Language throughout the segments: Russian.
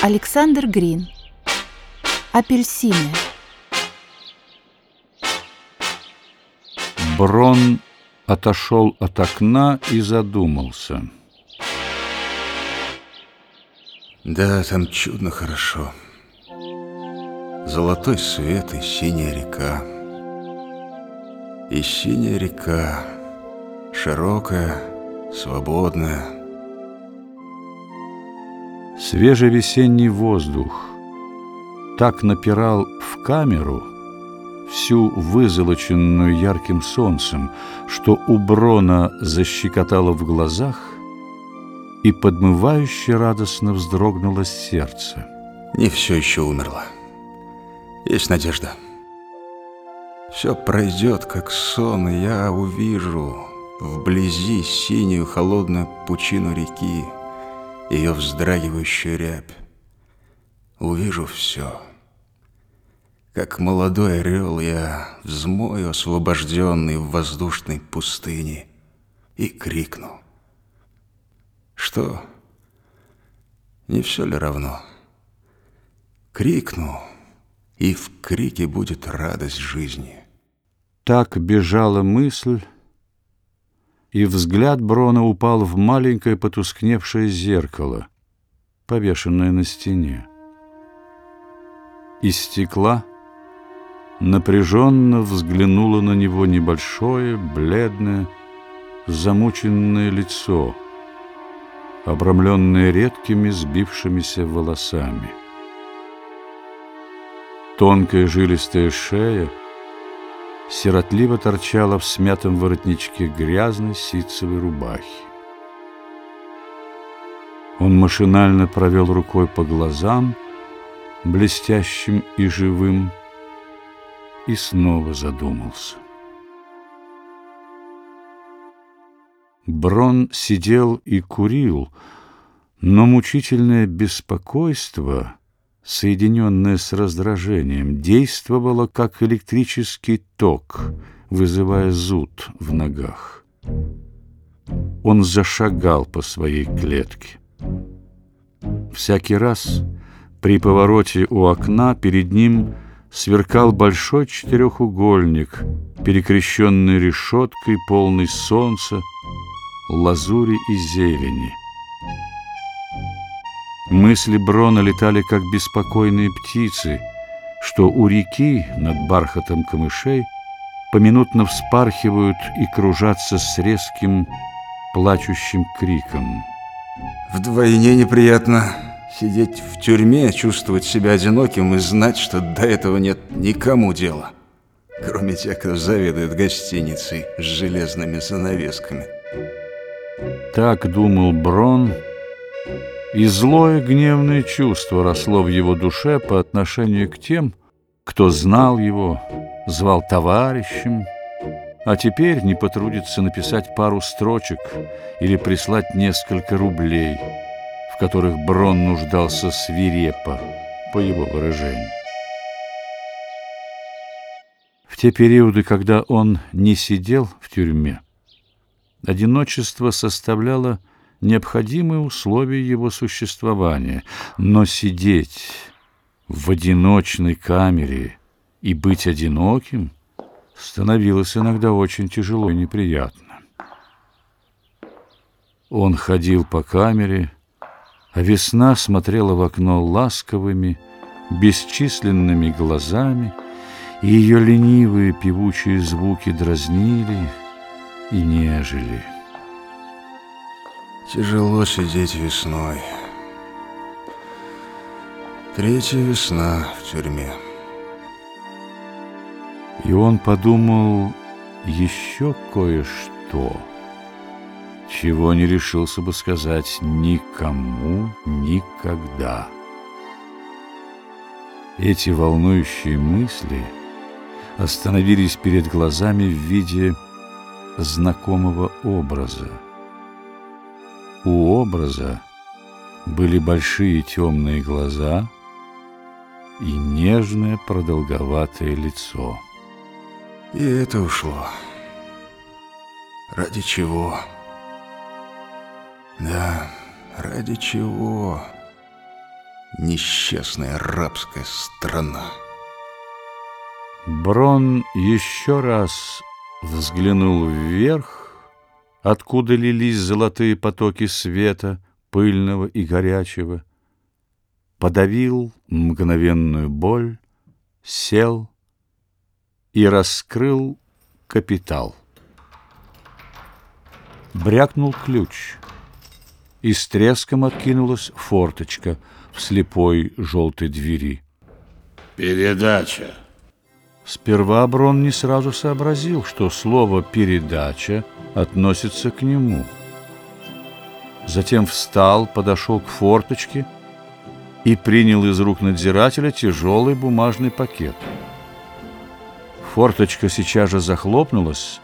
Александр Грин Апельсины Брон отошел от окна и задумался. Да, там чудно хорошо. Золотой свет и синяя река. И синяя река, широкая, свободная. Свежий весенний воздух так напирал в камеру, всю вызолоченную ярким солнцем, что у Брона защекотало в глазах и подмывающе радостно вздрогнуло сердце. Не все еще умерло. Есть надежда. Все пройдет, как сон, и я увижу вблизи синюю холодную пучину реки, ее вздрагивающую рябь. Увижу все. Как молодой орел я взмою освобожденный в воздушной пустыне и крикну. Что? Не все ли равно? Крикну, и в крике будет радость жизни. Так бежала мысль, и взгляд Брона упал в маленькое потускневшее зеркало, повешенное на стене. Из стекла напряженно взглянуло на него небольшое, бледное, замученное лицо, обрамленное редкими сбившимися волосами. Тонкая жилистая шея сиротливо торчала в смятом воротничке грязной ситцевой рубахи. Он машинально провел рукой по глазам, блестящим и живым, и снова задумался. Брон сидел и курил, но мучительное беспокойство, соединенное с раздражением, действовало как электрический ток, вызывая зуд в ногах. Он зашагал по своей клетке. Всякий раз при повороте у окна перед ним – сверкал большой четырехугольник, перекрещенный решеткой, полный солнца, лазури и зелени. Мысли Брона летали, как беспокойные птицы, что у реки над бархатом камышей поминутно вспархивают и кружатся с резким плачущим криком. Вдвойне неприятно Сидеть в тюрьме, чувствовать себя одиноким и знать, что до этого нет никому дела, кроме тех, кто заведует гостиницей с железными занавесками. Так думал Брон, и злое гневное чувство росло в его душе по отношению к тем, кто знал его, звал товарищем, а теперь не потрудится написать пару строчек или прислать несколько рублей – в которых Брон нуждался свирепо, по его выражению. В те периоды, когда он не сидел в тюрьме, одиночество составляло необходимые условия его существования, но сидеть в одиночной камере и быть одиноким становилось иногда очень тяжело и неприятно. Он ходил по камере, а весна смотрела в окно ласковыми, бесчисленными глазами, и ее ленивые певучие звуки дразнили и нежели. Тяжело сидеть весной. Третья весна в тюрьме. И он подумал еще кое-что чего не решился бы сказать никому никогда. Эти волнующие мысли остановились перед глазами в виде знакомого образа. У образа были большие темные глаза и нежное продолговатое лицо. И это ушло. Ради чего? Да, ради чего? Несчастная рабская страна. Брон еще раз взглянул вверх, откуда лились золотые потоки света, пыльного и горячего, подавил мгновенную боль, сел и раскрыл капитал. Брякнул ключ, и с треском откинулась форточка в слепой желтой двери. Передача. Сперва Брон не сразу сообразил, что слово «передача» относится к нему. Затем встал, подошел к форточке и принял из рук надзирателя тяжелый бумажный пакет. Форточка сейчас же захлопнулась,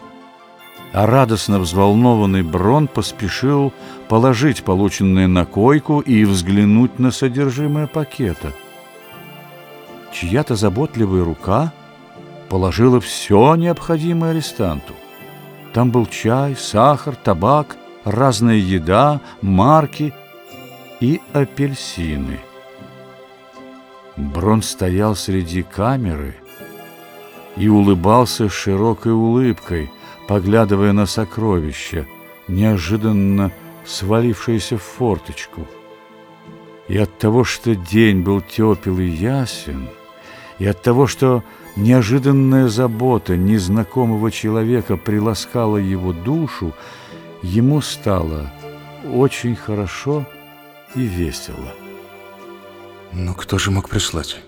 а радостно взволнованный Брон поспешил положить полученное на койку и взглянуть на содержимое пакета. Чья-то заботливая рука положила все необходимое арестанту. Там был чай, сахар, табак, разная еда, марки и апельсины. Брон стоял среди камеры и улыбался широкой улыбкой – поглядывая на сокровища, неожиданно свалившееся в форточку. И от того, что день был тепел и ясен, и от того, что неожиданная забота незнакомого человека приласкала его душу, ему стало очень хорошо и весело. Но кто же мог прислать?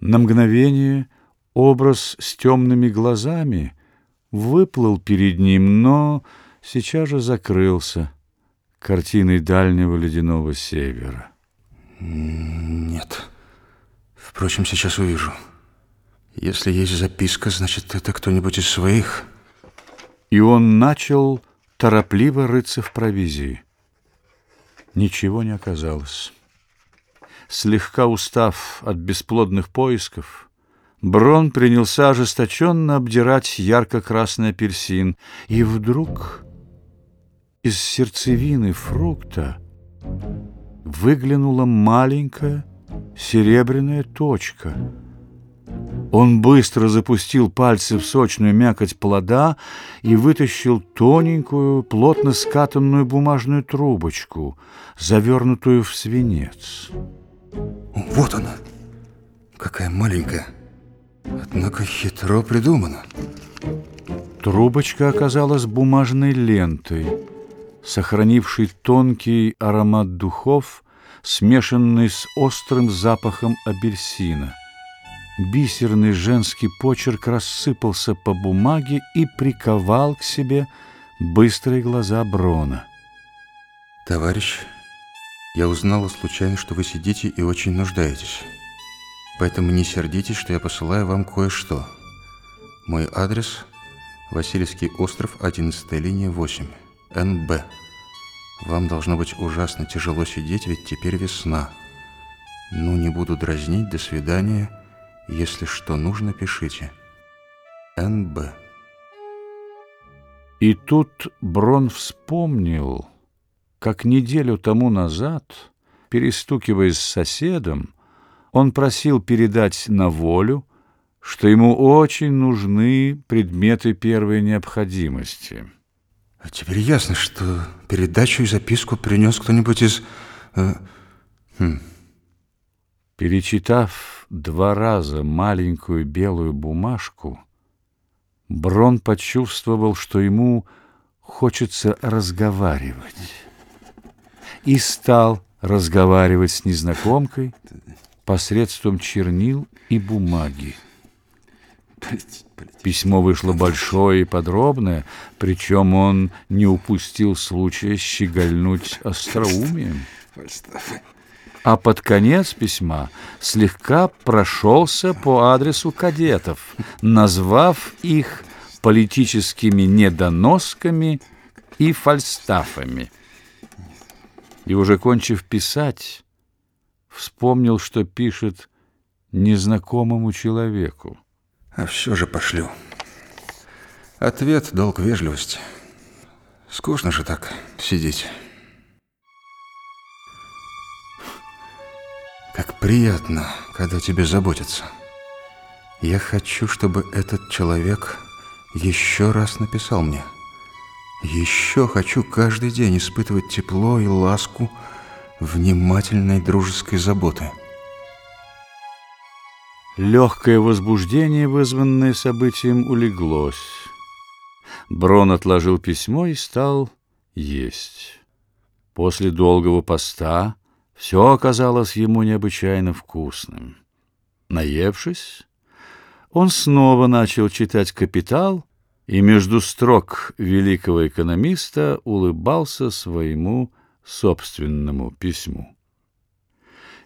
На мгновение образ с темными глазами выплыл перед ним, но сейчас же закрылся картиной дальнего ледяного севера. Нет. Впрочем, сейчас увижу. Если есть записка, значит, это кто-нибудь из своих. И он начал торопливо рыться в провизии. Ничего не оказалось. Слегка устав от бесплодных поисков, Брон принялся ожесточенно обдирать ярко-красный апельсин, и вдруг из сердцевины фрукта выглянула маленькая серебряная точка. Он быстро запустил пальцы в сочную мякоть плода и вытащил тоненькую, плотно скатанную бумажную трубочку, завернутую в свинец. Вот она! Какая маленькая! Однако хитро придумано. Трубочка оказалась бумажной лентой, сохранившей тонкий аромат духов, смешанный с острым запахом апельсина. Бисерный женский почерк рассыпался по бумаге и приковал к себе быстрые глаза Брона. «Товарищ, я узнала случайно, что вы сидите и очень нуждаетесь». Поэтому не сердитесь, что я посылаю вам кое-что. Мой адрес – Васильевский остров, 11 линия 8, НБ. Вам должно быть ужасно тяжело сидеть, ведь теперь весна. Ну, не буду дразнить, до свидания. Если что нужно, пишите. НБ. И тут Брон вспомнил, как неделю тому назад, перестукиваясь с соседом, он просил передать на волю, что ему очень нужны предметы первой необходимости. А теперь ясно, что передачу и записку принес кто-нибудь из... Э, хм. Перечитав два раза маленькую белую бумажку, Брон почувствовал, что ему хочется разговаривать. И стал разговаривать с незнакомкой, посредством чернил и бумаги. Письмо вышло большое и подробное, причем он не упустил случая щегольнуть остроумием. А под конец письма слегка прошелся по адресу кадетов, назвав их политическими недоносками и фальстафами. И уже кончив писать, вспомнил, что пишет незнакомому человеку. А все же пошлю. Ответ — долг вежливости. Скучно же так сидеть. Как приятно, когда тебе заботятся. Я хочу, чтобы этот человек еще раз написал мне. Еще хочу каждый день испытывать тепло и ласку внимательной дружеской заботы. Легкое возбуждение, вызванное событием, улеглось. Брон отложил письмо и стал есть. После долгого поста все оказалось ему необычайно вкусным. Наевшись, он снова начал читать «Капитал» и между строк великого экономиста улыбался своему собственному письму.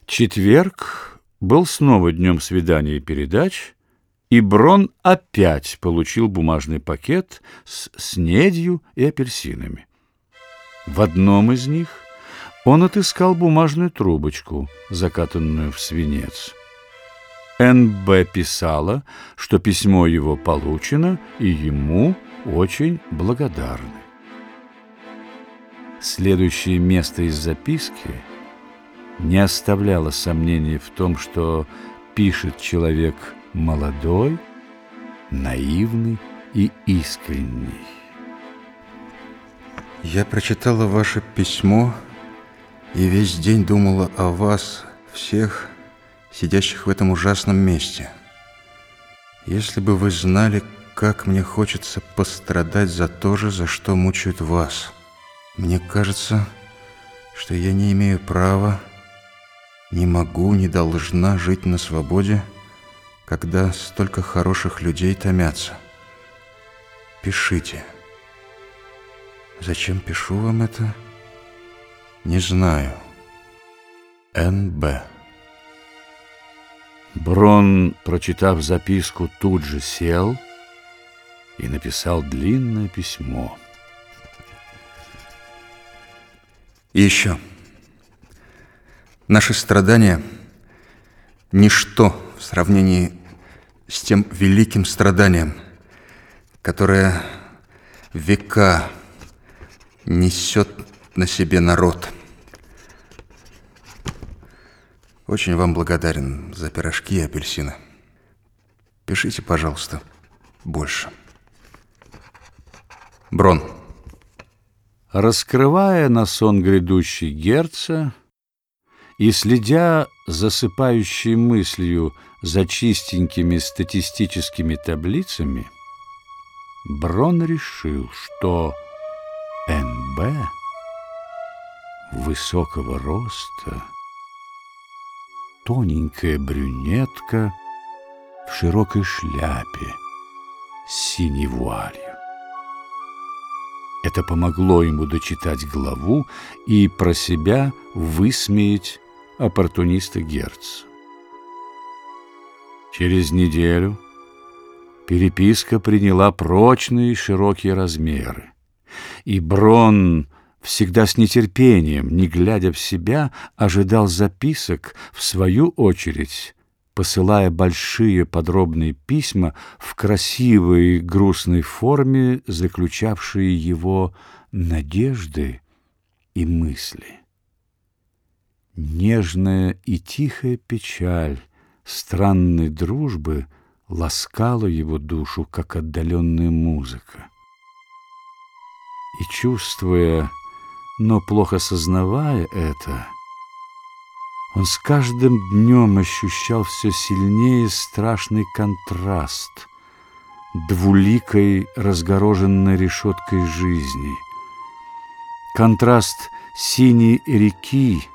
Четверг был снова днем свиданий и передач, и Брон опять получил бумажный пакет с снедью и апельсинами. В одном из них он отыскал бумажную трубочку, закатанную в свинец. Н.Б. писала, что письмо его получено, и ему очень благодарны. Следующее место из записки не оставляло сомнений в том, что пишет человек молодой, наивный и искренний. Я прочитала ваше письмо и весь день думала о вас всех, сидящих в этом ужасном месте. Если бы вы знали, как мне хочется пострадать за то же, за что мучают вас. Мне кажется, что я не имею права, не могу, не должна жить на свободе, когда столько хороших людей томятся. Пишите. Зачем пишу вам это? Не знаю. Н.Б. Брон, прочитав записку, тут же сел и написал длинное письмо. И еще. Наши страдания – ничто в сравнении с тем великим страданием, которое века несет на себе народ. Очень вам благодарен за пирожки и апельсины. Пишите, пожалуйста, больше. Брон. Раскрывая на сон грядущий герца и следя засыпающей мыслью за чистенькими статистическими таблицами, Брон решил, что Н.Б. высокого роста, тоненькая брюнетка в широкой шляпе с синей вуалью. Это помогло ему дочитать главу и про себя высмеять оппортуниста Герц. Через неделю переписка приняла прочные широкие размеры, и Брон всегда с нетерпением, не глядя в себя, ожидал записок, в свою очередь, посылая большие подробные письма в красивой грустной форме, заключавшие его надежды и мысли. Нежная и тихая печаль странной дружбы ласкала его душу, как отдаленная музыка. И чувствуя, но плохо сознавая это, он с каждым днем ощущал все сильнее страшный контраст двуликой, разгороженной решеткой жизни. Контраст синей реки,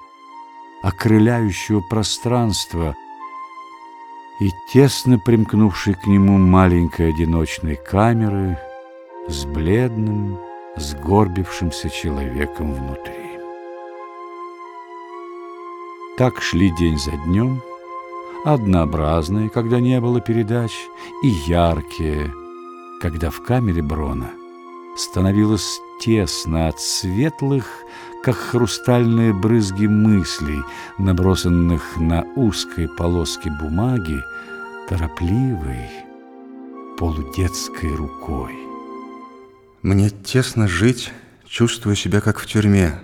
окрыляющего пространства и тесно примкнувшей к нему маленькой одиночной камеры с бледным, сгорбившимся человеком внутри. Так шли день за днем, однообразные, когда не было передач, и яркие, когда в камере Брона становилось тесно от светлых, как хрустальные брызги мыслей, набросанных на узкой полоске бумаги, торопливой, полудетской рукой. Мне тесно жить, чувствую себя как в тюрьме,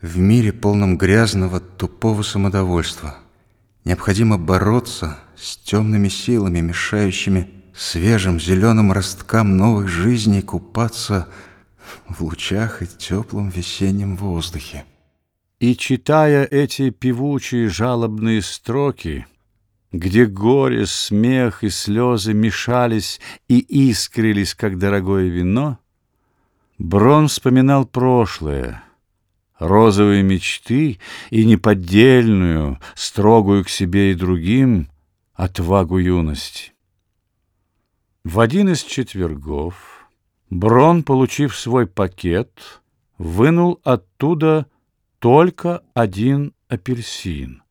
в мире полном грязного, тупого самодовольства Необходимо бороться с темными силами, мешающими свежим зеленым росткам новых жизней купаться в лучах и теплом весеннем воздухе. И читая эти певучие жалобные строки, где горе, смех и слезы мешались и искрились, как дорогое вино, Брон вспоминал прошлое, розовые мечты и неподдельную, строгую к себе и другим, отвагу юности. В один из четвергов Брон, получив свой пакет, вынул оттуда только один апельсин,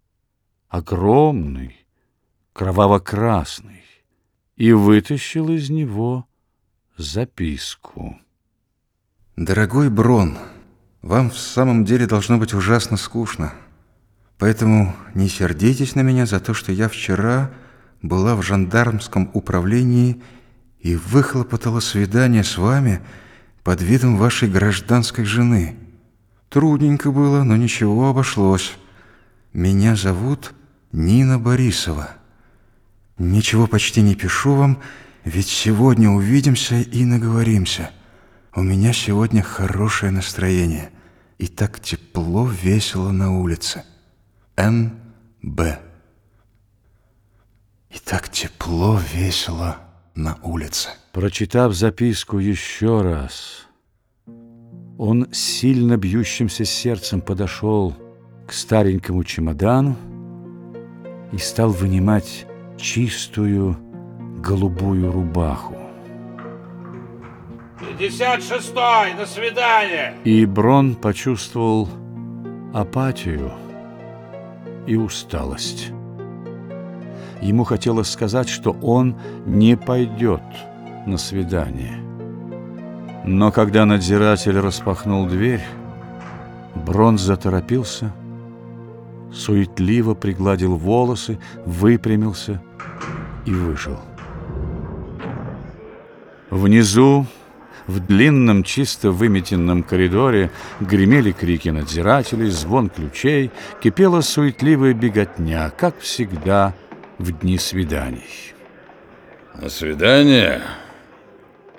огромный, кроваво-красный, и вытащил из него записку. Дорогой Брон, вам в самом деле должно быть ужасно скучно. Поэтому не сердитесь на меня за то, что я вчера была в жандармском управлении и выхлопотала свидание с вами под видом вашей гражданской жены. Трудненько было, но ничего обошлось. Меня зовут Нина Борисова. Ничего почти не пишу вам, ведь сегодня увидимся и наговоримся. У меня сегодня хорошее настроение. И так тепло, весело на улице. Н.Б. И так тепло, весело на улице. Прочитав записку еще раз, он сильно бьющимся сердцем подошел к старенькому чемодану и стал вынимать чистую голубую рубаху. 56-й, до свидания. И Брон почувствовал апатию и усталость. Ему хотелось сказать, что он не пойдет на свидание. Но когда надзиратель распахнул дверь, Брон заторопился, суетливо пригладил волосы, выпрямился и вышел. Внизу, в длинном, чисто выметенном коридоре гремели крики надзирателей, звон ключей, кипела суетливая беготня, как всегда в дни свиданий. На свидание?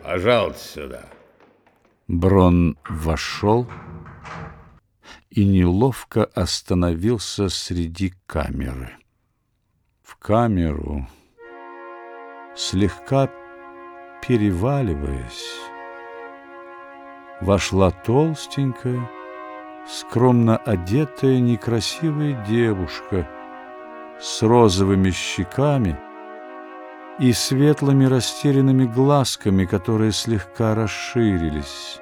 Пожалуйста сюда. Брон вошел и неловко остановился среди камеры. В камеру, слегка переваливаясь, вошла толстенькая, скромно одетая некрасивая девушка с розовыми щеками и светлыми растерянными глазками, которые слегка расширились,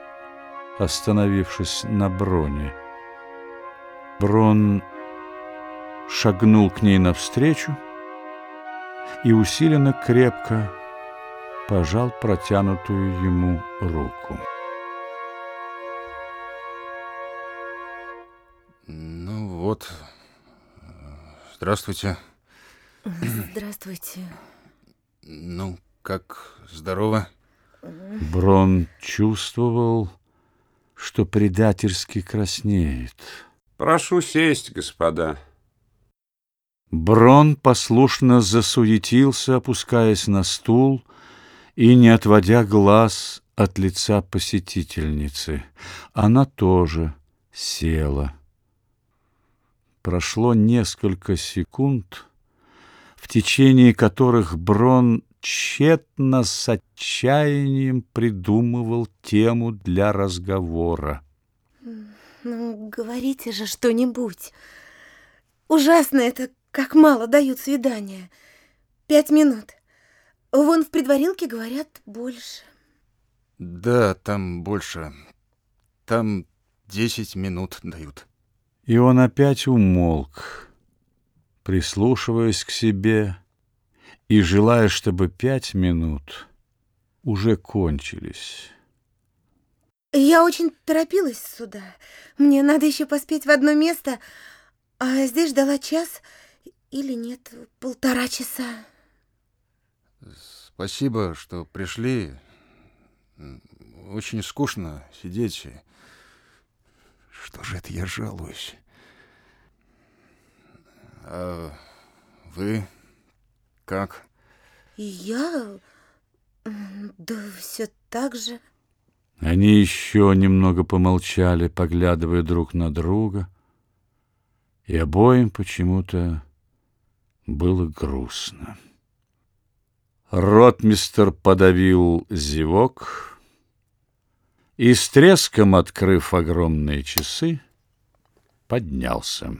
остановившись на броне. Брон шагнул к ней навстречу и усиленно крепко пожал протянутую ему руку. Вот, здравствуйте. Здравствуйте. Ну, как, здорово? Брон чувствовал, что предательски краснеет. Прошу сесть, господа. Брон послушно засуетился, опускаясь на стул и не отводя глаз от лица посетительницы. Она тоже села. Прошло несколько секунд, в течение которых Брон тщетно с отчаянием придумывал тему для разговора. Ну, говорите же что-нибудь. Ужасно это, как мало дают свидания. Пять минут. Вон в предварилке говорят больше. Да, там больше. Там 10 минут дают. И он опять умолк, прислушиваясь к себе и желая, чтобы пять минут уже кончились. Я очень торопилась сюда. Мне надо еще поспеть в одно место, а здесь ждала час или нет, полтора часа. Спасибо, что пришли. Очень скучно сидеть. Что же это я жалуюсь? А Вы как? Я... Да все так же. Они еще немного помолчали, поглядывая друг на друга, и обоим почему-то было грустно. Ротмистер подавил зевок и, с треском открыв огромные часы, поднялся.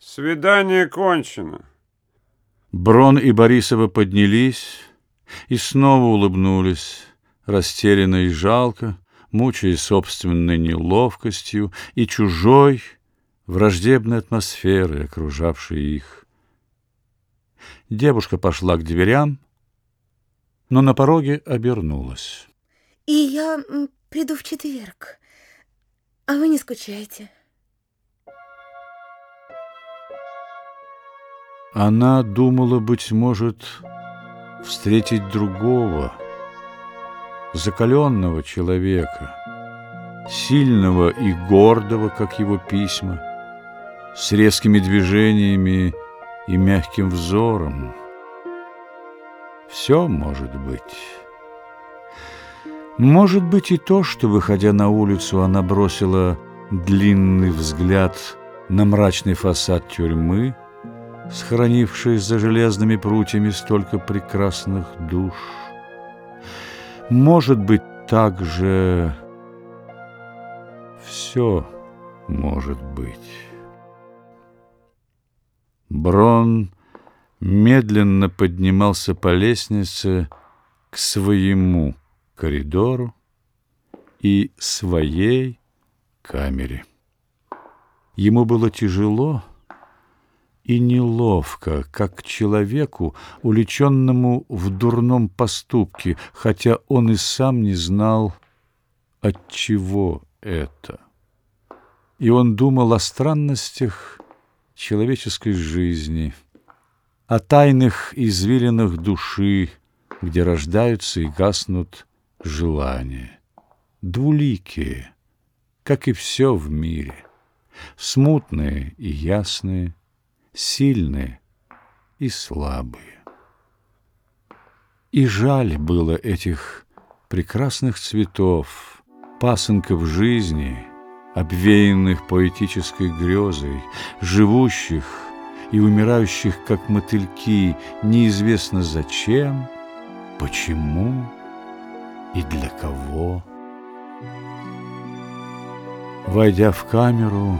Свидание кончено. Брон и Борисова поднялись и снова улыбнулись, растерянно и жалко, мучаясь собственной неловкостью и чужой, враждебной атмосферой, окружавшей их. Девушка пошла к дверям, но на пороге обернулась. И я приду в четверг. А вы не скучаете? Она думала, быть может, встретить другого, закаленного человека, сильного и гордого, как его письма, с резкими движениями и мягким взором. Все может быть. Может быть и то, что, выходя на улицу, она бросила длинный взгляд на мрачный фасад тюрьмы, сохранивший за железными прутьями столько прекрасных душ. Может быть, также все может быть. Брон медленно поднимался по лестнице к своему коридору и своей камере. Ему было тяжело и неловко, как человеку, уличенному в дурном поступке, хотя он и сам не знал, от чего это. И он думал о странностях человеческой жизни, о тайных извилинах души, где рождаются и гаснут желания, двуликие, как и все в мире, смутные и ясные, сильные и слабые. И жаль было этих прекрасных цветов, пасынков жизни, обвеянных поэтической грезой, живущих и умирающих, как мотыльки, неизвестно зачем, почему и для кого. Войдя в камеру,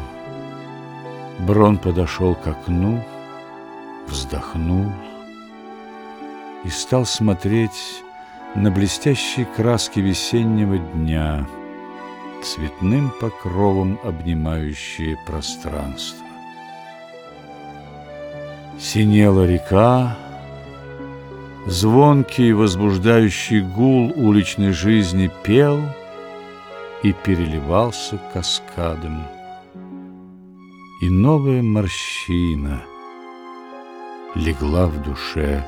Брон подошел к окну, вздохнул и стал смотреть на блестящие краски весеннего дня, цветным покровом обнимающие пространство. Синела река, звонкий возбуждающий гул уличной жизни пел и переливался каскадом и новая морщина легла в душе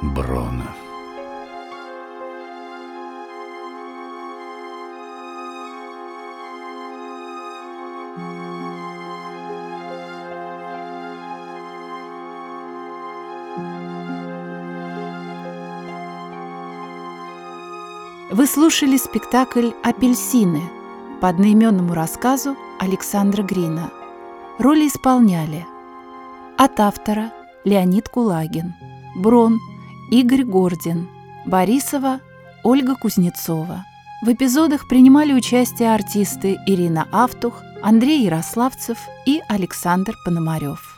Брона. Вы слушали спектакль «Апельсины» по одноименному рассказу Александра Грина. Роли исполняли от автора Леонид Кулагин, Брон Игорь Гордин, Борисова Ольга Кузнецова. В эпизодах принимали участие артисты Ирина Автух, Андрей Ярославцев и Александр Пономарев.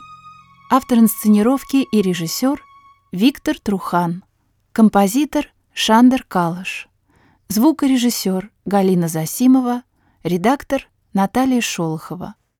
Автор инсценировки и режиссер Виктор Трухан, композитор Шандер Калаш, звукорежиссер Галина Засимова, редактор Наталья Шолохова.